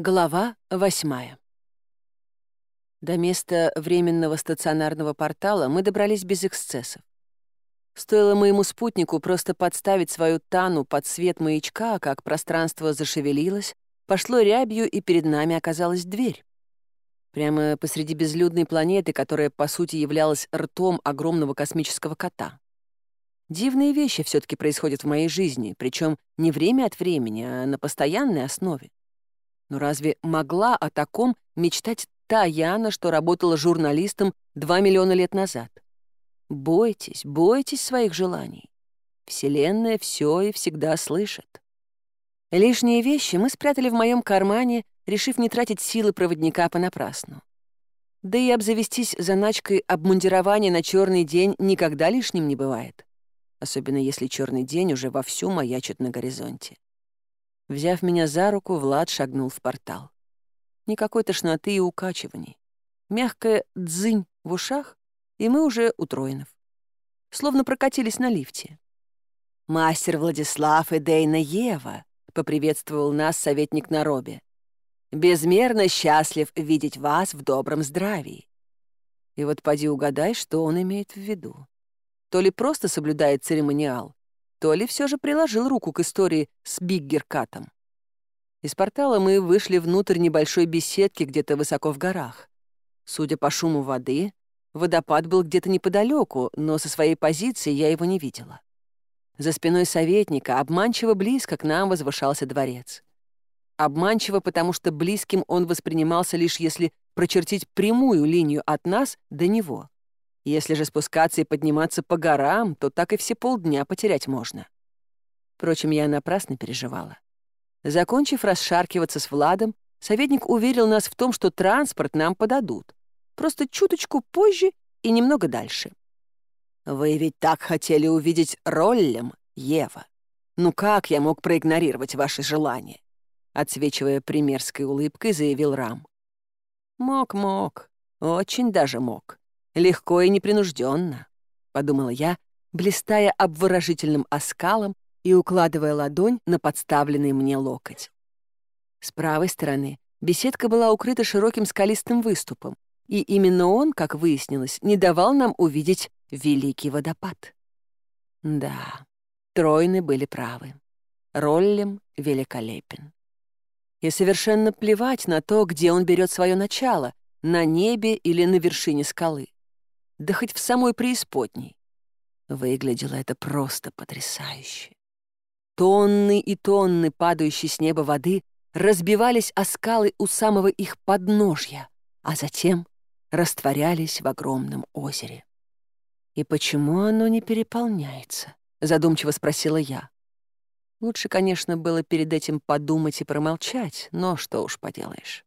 Глава восьмая. До места временного стационарного портала мы добрались без эксцессов. Стоило моему спутнику просто подставить свою тану под свет маячка, как пространство зашевелилось, пошло рябью, и перед нами оказалась дверь. Прямо посреди безлюдной планеты, которая, по сути, являлась ртом огромного космического кота. Дивные вещи все таки происходят в моей жизни, причем не время от времени, а на постоянной основе. Но разве могла о таком мечтать та Яна, что работала журналистом два миллиона лет назад? Бойтесь, бойтесь своих желаний. Вселенная все и всегда слышит. Лишние вещи мы спрятали в моем кармане, решив не тратить силы проводника понапрасну. Да и обзавестись заначкой обмундирования на черный день никогда лишним не бывает. Особенно если черный день уже вовсю маячит на горизонте взяв меня за руку, Влад шагнул в портал. Никакой тошноты и укачиваний. Мягкая дзынь в ушах, и мы уже у Троинов. Словно прокатились на лифте. «Мастер Владислав и Дейна Ева», — поприветствовал нас советник на робе. «Безмерно счастлив видеть вас в добром здравии». И вот поди угадай, что он имеет в виду. То ли просто соблюдает церемониал, تو все же приложил руку к истории с Биггеркатом. Из портала мы вышли внутрь небольшой беседки где-то высоко в горах. Судя по шуму воды, водопад был где-то неподалеку, но со своей позиции я его не видела. За спиной советника обманчиво близко к нам возвышался дворец. Обманчиво, потому что близким он воспринимался лишь если прочертить прямую линию от нас до него — если же спускаться и подниматься по горам, то так и все полдня потерять можно. Впрочем, я напрасно переживала. Закончив расшаркиваться с Владом, советник уверил нас в том, что транспорт нам подадут. Просто чуточку позже и немного дальше. «Вы ведь так хотели увидеть Роллем, Ева. Ну как я мог проигнорировать ваши желания?» Отсвечивая примерской улыбкой, заявил Рам. «Мог-мог, очень даже мог», легко и непринужденно, подумала я, блистая обворожительным оскалом и укладывая ладонь на подставленный мне локоть. С правой стороны беседка была укрыта широким скалистым выступом, и именно он, как выяснилось, не давал нам увидеть великий водопад. Да, тройны были правы. Роллем великолепен. И совершенно плевать на то, где он берет свое начало — на небе или на вершине скалы да хоть в самой преисподней. Выглядело это просто потрясающе. Тонны и тонны падающей с неба воды разбивались о скалы у самого их подножья, а затем растворялись в огромном озере. «И почему оно не переполняется?» — задумчиво спросила я. Лучше, конечно, было перед этим подумать и промолчать, но что уж поделаешь.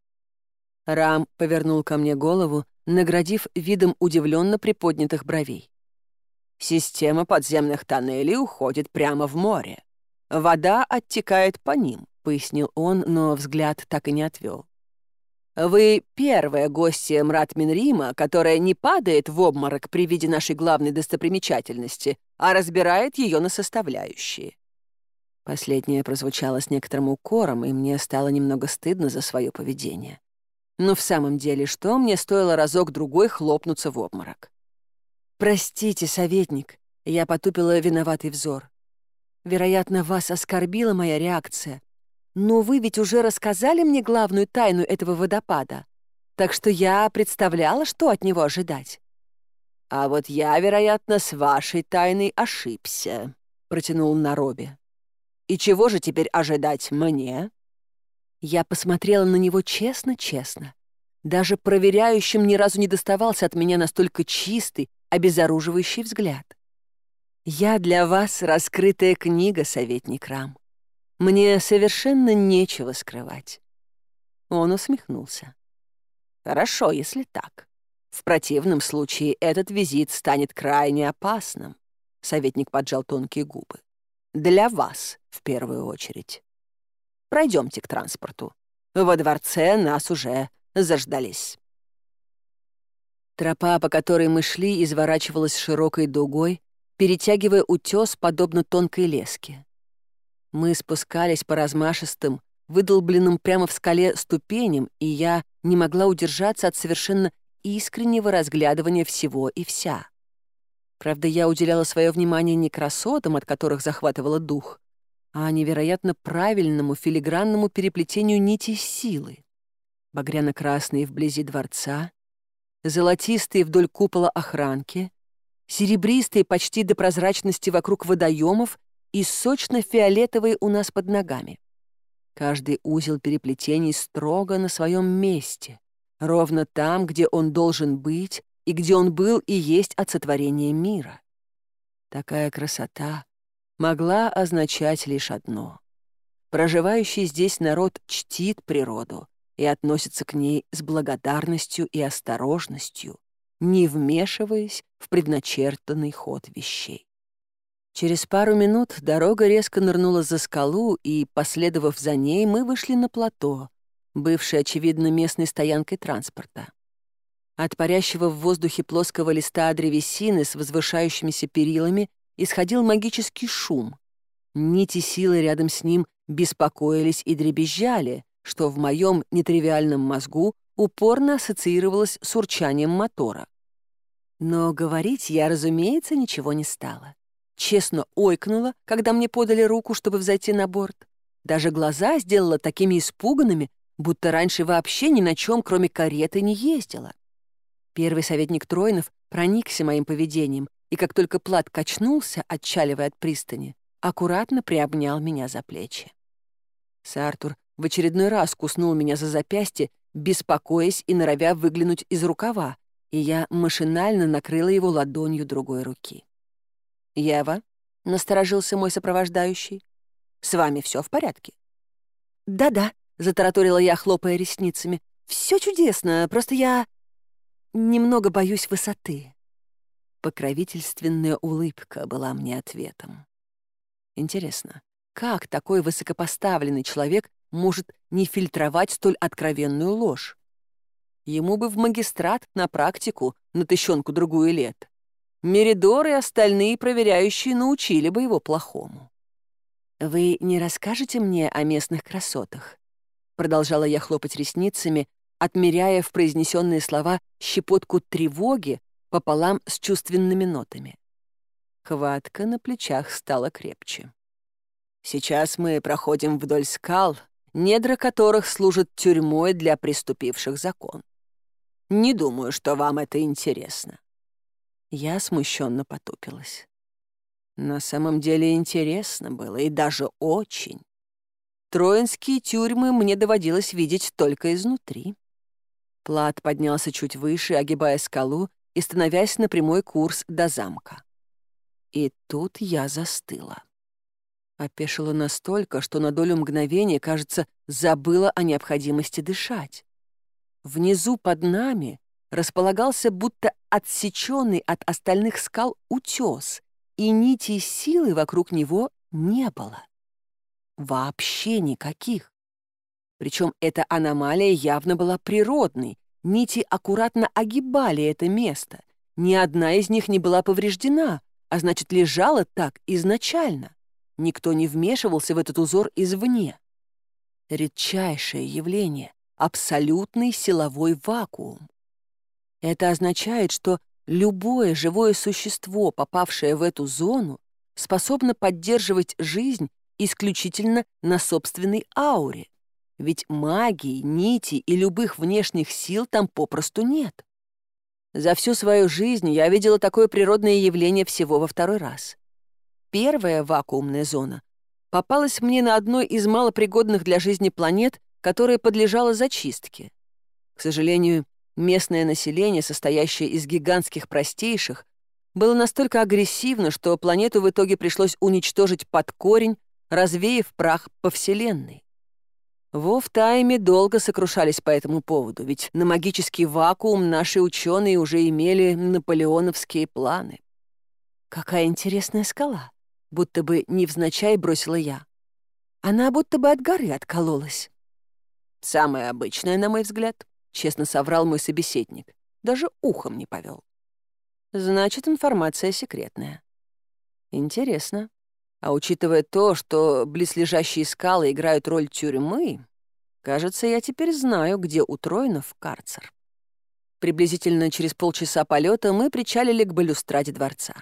Рам повернул ко мне голову наградив видом удивленно приподнятых бровей. «Система подземных тоннелей уходит прямо в море. Вода оттекает по ним», — пояснил он, но взгляд так и не отвел. «Вы первая гостья Мратминрима, которая не падает в обморок при виде нашей главной достопримечательности, а разбирает ее на составляющие». Последнее прозвучало с некоторым укором, и мне стало немного стыдно за свое поведение. Но в самом деле, что мне стоило разок-другой хлопнуться в обморок? «Простите, советник», — я потупила виноватый взор. «Вероятно, вас оскорбила моя реакция. Но вы ведь уже рассказали мне главную тайну этого водопада, так что я представляла, что от него ожидать». «А вот я, вероятно, с вашей тайной ошибся», — протянул Нароби. «И чего же теперь ожидать мне?» Я посмотрела на него честно-честно. Даже проверяющим ни разу не доставался от меня настолько чистый, обезоруживающий взгляд. «Я для вас раскрытая книга, советник Рам. Мне совершенно нечего скрывать». Он усмехнулся. «Хорошо, если так. В противном случае этот визит станет крайне опасным», — советник поджал тонкие губы. «Для вас, в первую очередь» пройдемте к транспорту. Во дворце нас уже заждались». Тропа, по которой мы шли, изворачивалась широкой дугой, перетягивая утес подобно тонкой леске. Мы спускались по размашистым, выдолбленным прямо в скале ступеням, и я не могла удержаться от совершенно искреннего разглядывания всего и вся. Правда, я уделяла свое внимание не красотам, от которых захватывала дух, а невероятно правильному филигранному переплетению нитей силы. Багряно-красные вблизи дворца, золотистые вдоль купола охранки, серебристые почти до прозрачности вокруг водоемов и сочно-фиолетовые у нас под ногами. Каждый узел переплетений строго на своем месте, ровно там, где он должен быть и где он был и есть от сотворения мира. Такая красота могла означать лишь одно. Проживающий здесь народ чтит природу и относится к ней с благодарностью и осторожностью, не вмешиваясь в предначертанный ход вещей. Через пару минут дорога резко нырнула за скалу, и, последовав за ней, мы вышли на плато, бывшее, очевидно, местной стоянкой транспорта. От парящего в воздухе плоского листа древесины с возвышающимися перилами исходил магический шум. Нити силы рядом с ним беспокоились и дребезжали, что в моем нетривиальном мозгу упорно ассоциировалось с урчанием мотора. Но говорить я, разумеется, ничего не стала. Честно ойкнула, когда мне подали руку, чтобы взойти на борт. Даже глаза сделала такими испуганными, будто раньше вообще ни на чем, кроме кареты, не ездила. Первый советник Троинов проникся моим поведением и, как только Плат качнулся, отчаливая от пристани, аккуратно приобнял меня за плечи. Сартур в очередной раз куснул меня за запястье, беспокоясь и норовя выглянуть из рукава, и я машинально накрыла его ладонью другой руки. «Ева», — насторожился мой сопровождающий, — «с вами все в порядке?» «Да-да», — затараторила я, хлопая ресницами, — «все чудесно, просто я...» немного боюсь высоты». Покровительственная улыбка была мне ответом. Интересно, как такой высокопоставленный человек может не фильтровать столь откровенную ложь? Ему бы в магистрат на практику на тыщенку-другую лет. Меридор и остальные проверяющие научили бы его плохому. «Вы не расскажете мне о местных красотах?» Продолжала я хлопать ресницами, отмеряя в произнесенные слова щепотку тревоги пополам с чувственными нотами. Хватка на плечах стала крепче. «Сейчас мы проходим вдоль скал, недра которых служат тюрьмой для приступивших закон. Не думаю, что вам это интересно». Я смущенно потупилась. На самом деле интересно было, и даже очень. Троинские тюрьмы мне доводилось видеть только изнутри. Плат поднялся чуть выше, огибая скалу и становясь на прямой курс до замка. И тут я застыла. Опешила настолько, что на долю мгновения, кажется, забыла о необходимости дышать. Внизу под нами располагался будто отсеченный от остальных скал утес, и нитей силы вокруг него не было. Вообще никаких. Причем эта аномалия явно была природной. Нити аккуратно огибали это место. Ни одна из них не была повреждена, а значит, лежала так изначально. Никто не вмешивался в этот узор извне. Редчайшее явление — абсолютный силовой вакуум. Это означает, что любое живое существо, попавшее в эту зону, способно поддерживать жизнь исключительно на собственной ауре. Ведь магии, нити и любых внешних сил там попросту нет. За всю свою жизнь я видела такое природное явление всего во второй раз. Первая вакуумная зона попалась мне на одной из малопригодных для жизни планет, которая подлежала зачистке. К сожалению, местное население, состоящее из гигантских простейших, было настолько агрессивно, что планету в итоге пришлось уничтожить под корень, развеяв прах по Вселенной. В Офтайме долго сокрушались по этому поводу, ведь на магический вакуум наши ученые уже имели наполеоновские планы. «Какая интересная скала!» — будто бы невзначай бросила я. Она будто бы от горы откололась. «Самая обычная, на мой взгляд», честно соврал мой собеседник. Даже ухом не повел. Значит, информация секретная. Интересно. А Учитывая то, что близлежащие скалы играют роль тюрьмы, кажется, я теперь знаю, где у Тройнов карцер. Приблизительно через полчаса полета мы причалили к балюстраде дворца.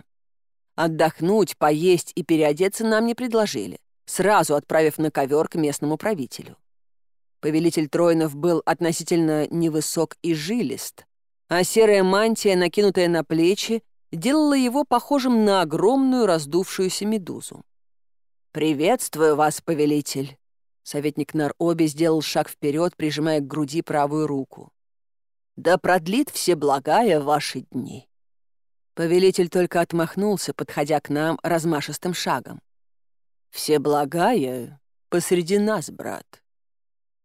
Отдохнуть, поесть и переодеться нам не предложили, сразу отправив на ковер к местному правителю. Повелитель Тройнов был относительно невысок и жилист, а серая мантия, накинутая на плечи, делала его похожим на огромную раздувшуюся медузу. «Приветствую вас, повелитель!» Советник Нар-Оби сделал шаг вперед, прижимая к груди правую руку. «Да продлит все благая ваши дни!» Повелитель только отмахнулся, подходя к нам размашистым шагом. «Все благая посреди нас, брат.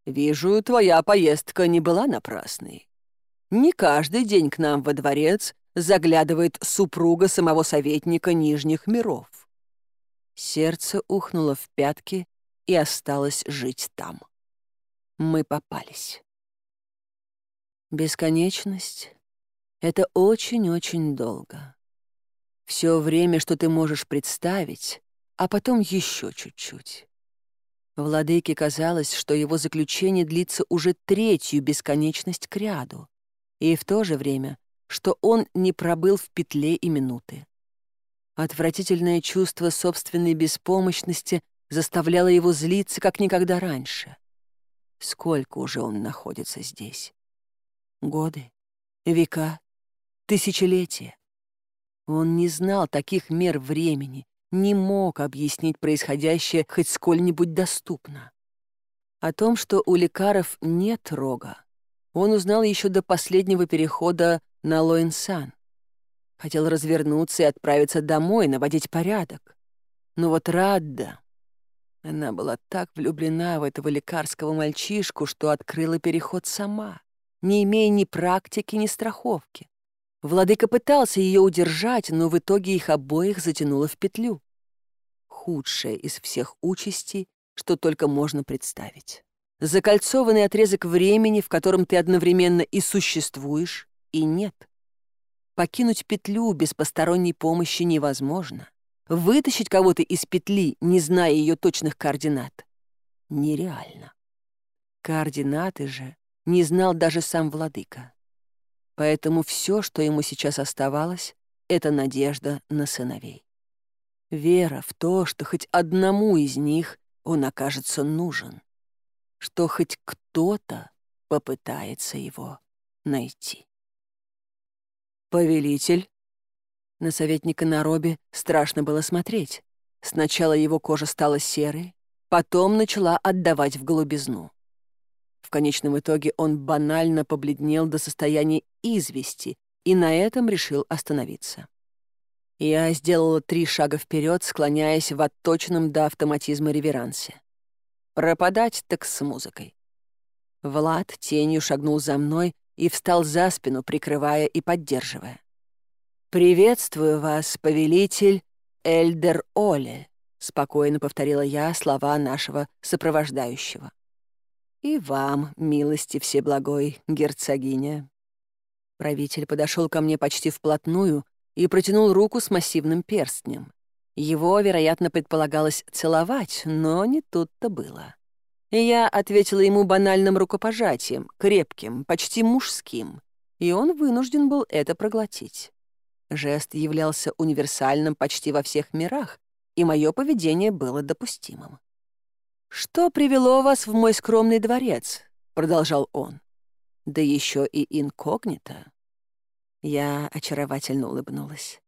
Вижу, твоя поездка не была напрасной. Не каждый день к нам во дворец заглядывает супруга самого советника Нижних миров. Сердце ухнуло в пятки и осталось жить там. Мы попались. Бесконечность — это очень-очень долго. Все время, что ты можешь представить, а потом еще чуть-чуть. Владыке казалось, что его заключение длится уже третью бесконечность к ряду, и в то же время, что он не пробыл в петле и минуты. Отвратительное чувство собственной беспомощности заставляло его злиться, как никогда раньше. Сколько уже он находится здесь? Годы? Века? Тысячелетия? Он не знал таких мер времени, не мог объяснить происходящее хоть сколь-нибудь доступно. О том, что у лекаров нет рога, он узнал еще до последнего перехода на Лоинсан. Хотел развернуться и отправиться домой, наводить порядок. Но вот Радда... Она была так влюблена в этого лекарского мальчишку, что открыла переход сама, не имея ни практики, ни страховки. Владыка пытался ее удержать, но в итоге их обоих затянуло в петлю. Худшее из всех участей, что только можно представить закольцованный отрезок времени, в котором ты одновременно и существуешь, и нет. Покинуть петлю без посторонней помощи невозможно. Вытащить кого-то из петли, не зная ее точных координат, нереально. Координаты же не знал даже сам владыка. Поэтому все, что ему сейчас оставалось, — это надежда на сыновей. Вера в то, что хоть одному из них он окажется нужен, что хоть кто-то попытается его найти. «Повелитель?» На советника Наробе страшно было смотреть. Сначала его кожа стала серой, потом начала отдавать в голубизну. В конечном итоге он банально побледнел до состояния извести и на этом решил остановиться. Я сделала три шага вперед, склоняясь в отточенном до автоматизма реверансе. Пропадать так с музыкой. Влад тенью шагнул за мной, и встал за спину, прикрывая и поддерживая. «Приветствую вас, повелитель Эльдер Оле», — спокойно повторила я слова нашего сопровождающего. «И вам, милости всеблагой, герцогиня». Правитель подошел ко мне почти вплотную и протянул руку с массивным перстнем. Его, вероятно, предполагалось целовать, но не тут-то было. Я ответила ему банальным рукопожатием, крепким, почти мужским, и он вынужден был это проглотить. Жест являлся универсальным почти во всех мирах, и мое поведение было допустимым. «Что привело вас в мой скромный дворец?» — продолжал он. «Да еще и инкогнито». Я очаровательно улыбнулась.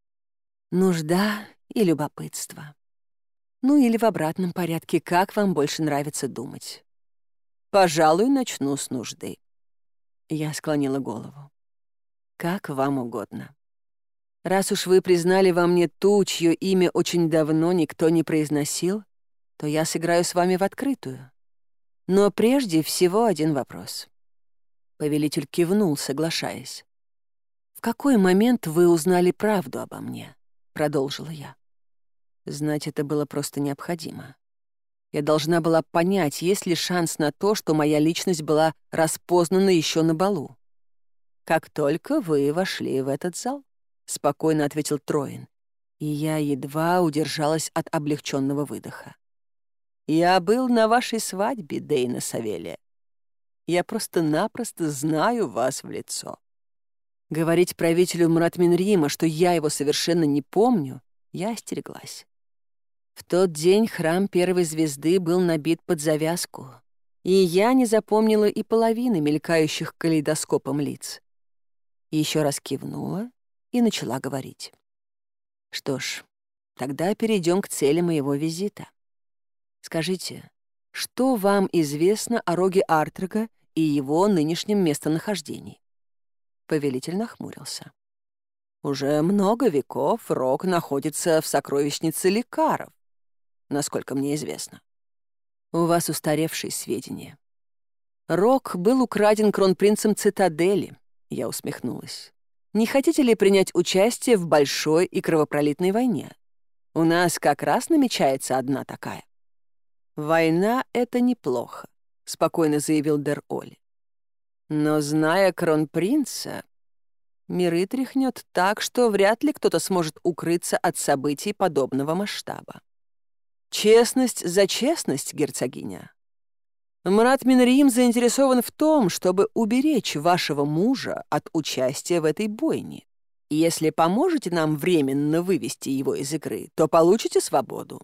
«Нужда и любопытство. ну или в обратном порядке, как вам больше нравится думать. Пожалуй, начну с нужды. Я склонила голову. Как вам угодно. Раз уж вы признали во мне ту, чье имя очень давно никто не произносил, то я сыграю с вами в открытую. Но прежде всего один вопрос. Повелитель кивнул, соглашаясь. «В какой момент вы узнали правду обо мне?» — продолжила я. Значит, это было просто необходимо. Я должна была понять, есть ли шанс на то, что моя личность была распознана еще на балу. «Как только вы вошли в этот зал», — спокойно ответил Троин, и я едва удержалась от облегченного выдоха. «Я был на вашей свадьбе, Дейна Савелия. Я просто-напросто знаю вас в лицо». Говорить правителю Мурат Минрима, что я его совершенно не помню, я остереглась. В тот день храм первой звезды был набит под завязку, и я не запомнила и половины мелькающих калейдоскопом лиц. Еще раз кивнула и начала говорить. Что ж, тогда перейдем к цели моего визита. Скажите, что вам известно о роге Артрага и его нынешнем местонахождении? Повелитель нахмурился. Уже много веков рог находится в сокровищнице лекаров, насколько мне известно. У вас устаревшие сведения. Рок был украден кронпринцем Цитадели, я усмехнулась. Не хотите ли принять участие в большой и кровопролитной войне? У нас как раз намечается одна такая. «Война — это неплохо», — спокойно заявил Дер Оли. «Но зная кронпринца, миры тряхнет так, что вряд ли кто-то сможет укрыться от событий подобного масштаба. Честность за честность, герцогиня. Мрат Минрим заинтересован в том, чтобы уберечь вашего мужа от участия в этой бойне. Если поможете нам временно вывести его из игры, то получите свободу.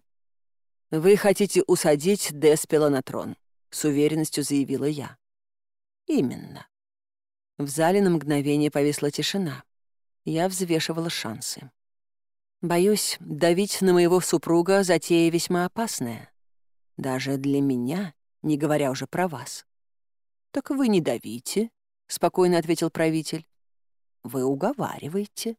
Вы хотите усадить Деспела на трон, с уверенностью заявила я. Именно. В зале на мгновение повисла тишина. Я взвешивала шансы. Боюсь, давить на моего супруга затея весьма опасная. Даже для меня, не говоря уже про вас. «Так вы не давите», — спокойно ответил правитель. «Вы уговариваете».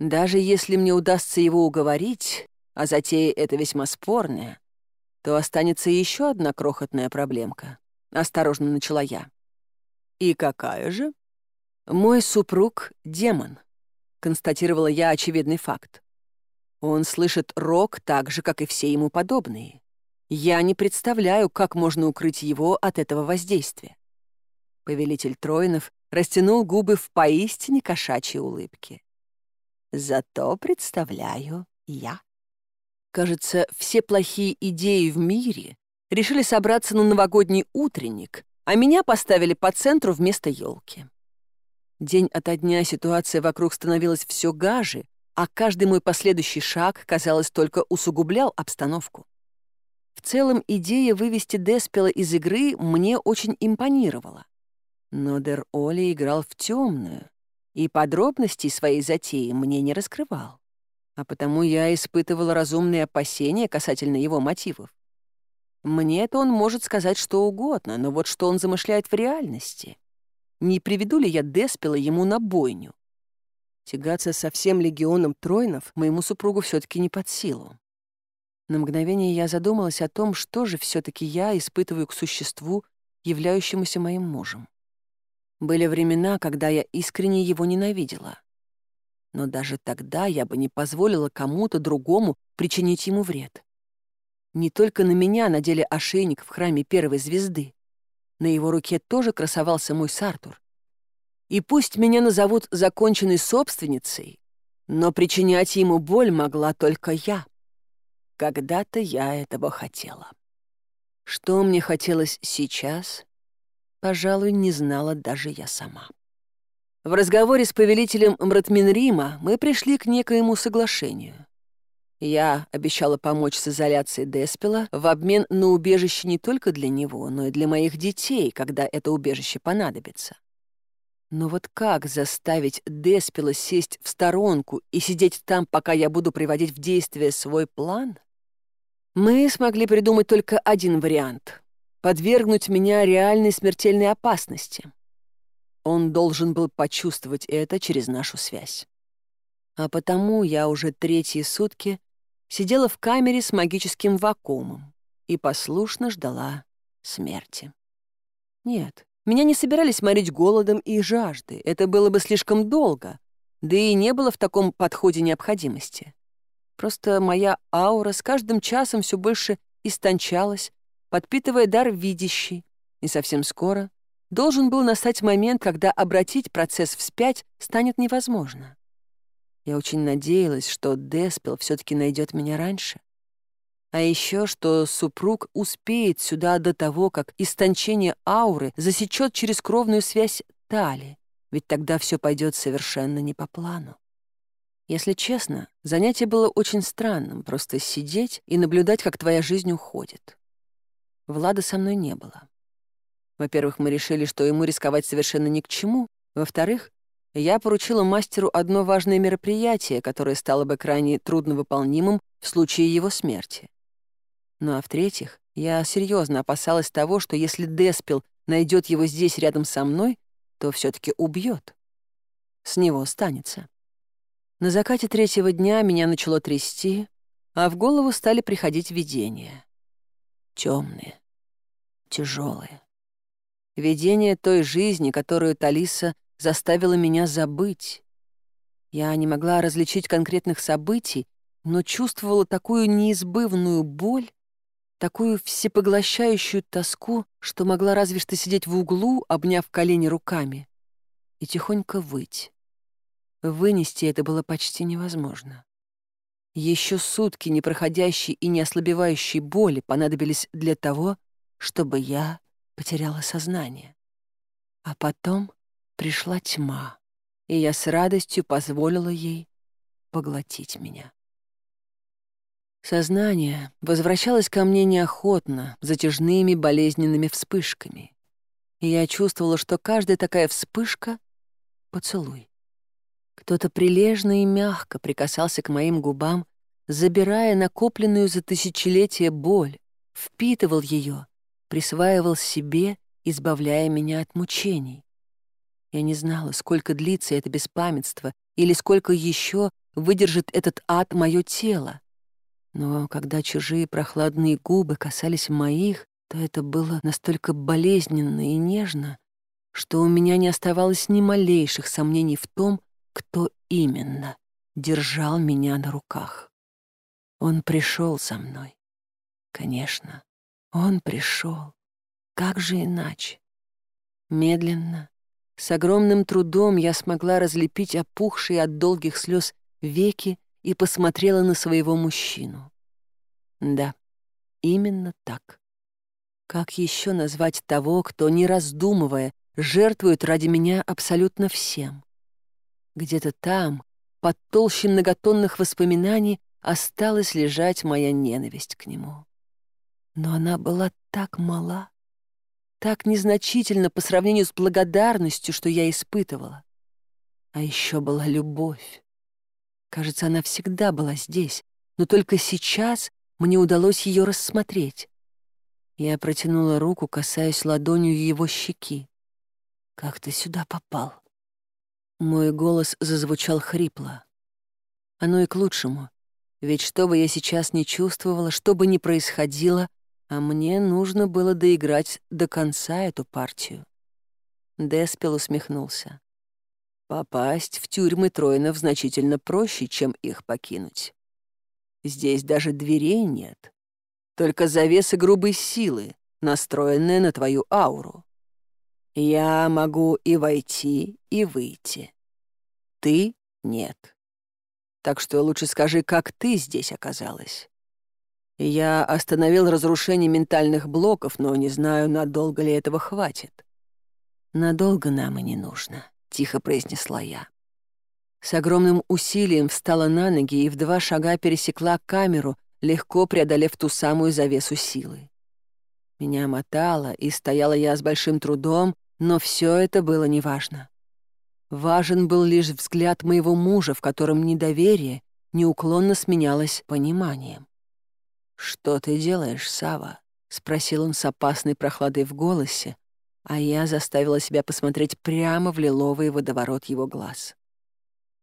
«Даже если мне удастся его уговорить, а затея эта весьма спорная, то останется еще одна крохотная проблемка», — осторожно начала я. «И какая же?» «Мой супруг — демон», констатировала я очевидный факт. Он слышит рок так же, как и все ему подобные. Я не представляю, как можно укрыть его от этого воздействия. Повелитель Троинов растянул губы в поистине кошачьей улыбке. Зато представляю я. Кажется, все плохие идеи в мире решили собраться на новогодний утренник, а меня поставили по центру вместо елки. День ото дня ситуация вокруг становилась все гаже, а каждый мой последующий шаг, казалось, только усугублял обстановку. В целом, идея вывести Деспела из игры мне очень импонировала. Но Дер Оли играл в темную, и подробностей своей затеи мне не раскрывал. А потому я испытывала разумные опасения касательно его мотивов. Мне-то он может сказать что угодно, но вот что он замышляет в реальности — Не приведу ли я Деспила ему на бойню? Тягаться со всем легионом тройнов моему супругу все таки не под силу. На мгновение я задумалась о том, что же все таки я испытываю к существу, являющемуся моим мужем. Были времена, когда я искренне его ненавидела. Но даже тогда я бы не позволила кому-то другому причинить ему вред. Не только на меня надели ошейник в храме первой звезды. На его руке тоже красовался мой Сартур. И пусть меня назовут законченной собственницей, но причинять ему боль могла только я. Когда-то я этого хотела. Что мне хотелось сейчас, пожалуй, не знала даже я сама. В разговоре с повелителем Мратминрима мы пришли к некоему соглашению. Я обещала помочь с изоляцией Деспела в обмен на убежище не только для него, но и для моих детей, когда это убежище понадобится. Но вот как заставить Деспела сесть в сторонку и сидеть там, пока я буду приводить в действие свой план? Мы смогли придумать только один вариант — подвергнуть меня реальной смертельной опасности. Он должен был почувствовать это через нашу связь. А потому я уже третьи сутки сидела в камере с магическим вакуумом и послушно ждала смерти. Нет, меня не собирались морить голодом и жажды. это было бы слишком долго, да и не было в таком подходе необходимости. Просто моя аура с каждым часом все больше истончалась, подпитывая дар видящий, и совсем скоро должен был настать момент, когда обратить процесс вспять станет невозможно. Я очень надеялась, что Деспел все таки найдет меня раньше. А еще, что супруг успеет сюда до того, как истончение ауры засечет через кровную связь тали. ведь тогда все пойдет совершенно не по плану. Если честно, занятие было очень странным, просто сидеть и наблюдать, как твоя жизнь уходит. Влада со мной не было. Во-первых, мы решили, что ему рисковать совершенно ни к чему. Во-вторых, я поручила мастеру одно важное мероприятие, которое стало бы крайне трудновыполнимым в случае его смерти. Ну а в-третьих, я серьезно опасалась того, что если Деспил найдет его здесь рядом со мной, то все таки убьет. С него останется. На закате третьего дня меня начало трясти, а в голову стали приходить видения. темные, тяжелые. Видения той жизни, которую Талиса — заставила меня забыть. Я не могла различить конкретных событий, но чувствовала такую неизбывную боль, такую всепоглощающую тоску, что могла разве что сидеть в углу, обняв колени руками, и тихонько выть. Вынести это было почти невозможно. Еще сутки непроходящей и не ослабевающей боли понадобились для того, чтобы я потеряла сознание. А потом пришла тьма, и я с радостью позволила ей поглотить меня. Сознание возвращалось ко мне неохотно, затяжными болезненными вспышками. И я чувствовала, что каждая такая вспышка — поцелуй. Кто-то прилежно и мягко прикасался к моим губам, забирая накопленную за тысячелетия боль, впитывал ее, присваивал себе, избавляя меня от мучений. Я не знала, сколько длится это беспамятство или сколько еще выдержит этот ад мое тело. Но когда чужие прохладные губы касались моих, то это было настолько болезненно и нежно, что у меня не оставалось ни малейших сомнений в том, кто именно держал меня на руках. Он пришел за мной. Конечно, он пришел. Как же иначе? Медленно, с огромным трудом я смогла разлепить опухшие от долгих слез веки и посмотрела на своего мужчину. Да, именно так. Как еще назвать того, кто, не раздумывая, жертвует ради меня абсолютно всем? Где-то там, под толщей многотонных воспоминаний, осталась лежать моя ненависть к нему. Но она была так мала, так незначительно по сравнению с благодарностью, что я испытывала. А еще была любовь. Кажется, она всегда была здесь, но только сейчас мне удалось ее рассмотреть. Я протянула руку, касаясь ладонью его щеки. «Как ты сюда попал?» Мой голос зазвучал хрипло. Оно и к лучшему, ведь что бы я сейчас не чувствовала, что бы ни происходило, а мне нужно было доиграть до конца эту партию. Деспел усмехнулся. Попасть в тюрьмы Троинов значительно проще, чем их покинуть. Здесь даже дверей нет. Только завесы грубой силы, настроенные на твою ауру. Я могу и войти, и выйти. Ты — нет. Так что лучше скажи, как ты здесь оказалась. Я остановил разрушение ментальных блоков, но не знаю, надолго ли этого хватит. «Надолго нам и не нужно», — тихо произнесла я. С огромным усилием встала на ноги и в два шага пересекла камеру, легко преодолев ту самую завесу силы. Меня мотало, и стояла я с большим трудом, но все это было неважно. Важен был лишь взгляд моего мужа, в котором недоверие неуклонно сменялось пониманием. «Что ты делаешь, Сава? спросил он с опасной прохладой в голосе, а я заставила себя посмотреть прямо в лиловый водоворот его глаз.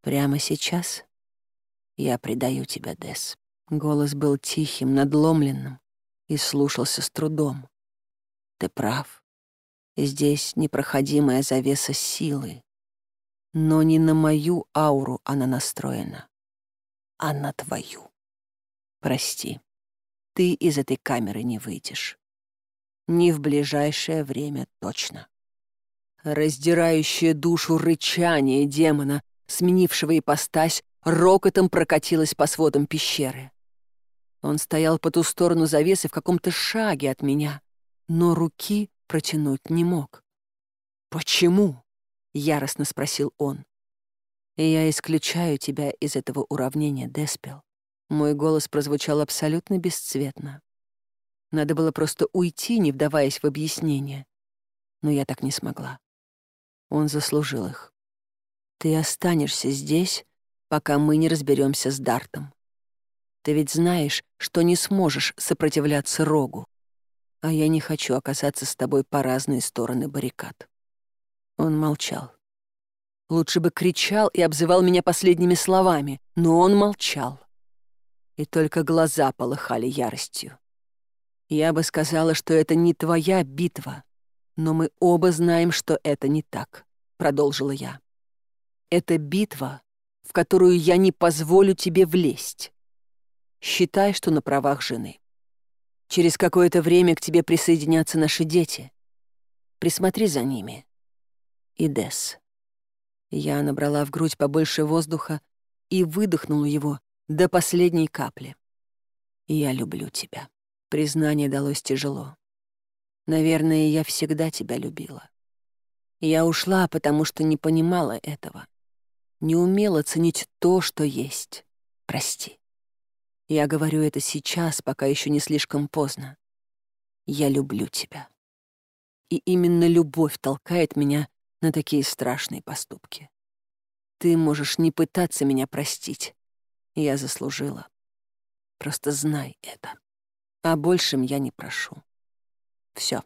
«Прямо сейчас я предаю тебя, Дес». Голос был тихим, надломленным, и слушался с трудом. Ты прав. Здесь непроходимая завеса силы. Но не на мою ауру она настроена, а на твою. Прости, ты из этой камеры не выйдешь. Не в ближайшее время точно. Раздирающее душу рычание демона, сменившего ипостась, рокотом прокатилось по сводам пещеры. Он стоял по ту сторону завесы в каком-то шаге от меня, но руки протянуть не мог. «Почему?» — яростно спросил он. «Я исключаю тебя из этого уравнения, Деспел. Мой голос прозвучал абсолютно бесцветно. Надо было просто уйти, не вдаваясь в объяснение. Но я так не смогла. Он заслужил их. «Ты останешься здесь, пока мы не разберемся с Дартом. Ты ведь знаешь, что не сможешь сопротивляться Рогу. А я не хочу оказаться с тобой по разные стороны баррикад». Он молчал. Лучше бы кричал и обзывал меня последними словами, но он молчал и только глаза полыхали яростью. Я бы сказала, что это не твоя битва, но мы оба знаем, что это не так, — продолжила я. Это битва, в которую я не позволю тебе влезть. Считай, что на правах жены. Через какое-то время к тебе присоединятся наши дети. Присмотри за ними. Идес. Я набрала в грудь побольше воздуха и выдохнула его, до последней капли. Я люблю тебя. Признание далось тяжело. Наверное, я всегда тебя любила. Я ушла, потому что не понимала этого. Не умела ценить то, что есть. Прости. Я говорю это сейчас, пока еще не слишком поздно. Я люблю тебя. И именно любовь толкает меня на такие страшные поступки. Ты можешь не пытаться меня простить, я заслужила. Просто знай это. О а большем я не прошу. Все.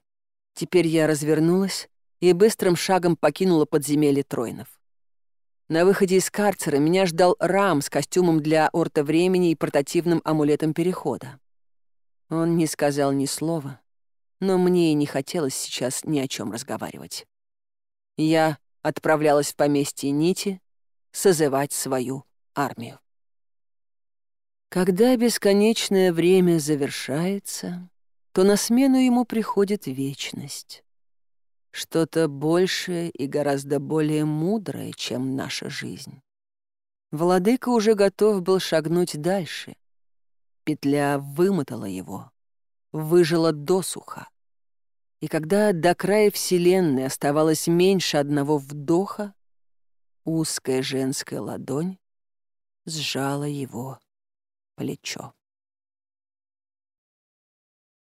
Теперь я развернулась и быстрым шагом покинула подземелье Тройнов. На выходе из карцера меня ждал Рам с костюмом для орта времени и портативным амулетом перехода. Он не сказал ни слова, но мне и не хотелось сейчас ни о чем разговаривать. Я отправлялась в поместье Нити созывать свою армию. Когда бесконечное время завершается, то на смену ему приходит вечность. Что-то большее и гораздо более мудрое, чем наша жизнь. Владыка уже готов был шагнуть дальше. Петля вымотала его, выжила досуха. И когда до края Вселенной оставалось меньше одного вдоха, узкая женская ладонь сжала его плечо.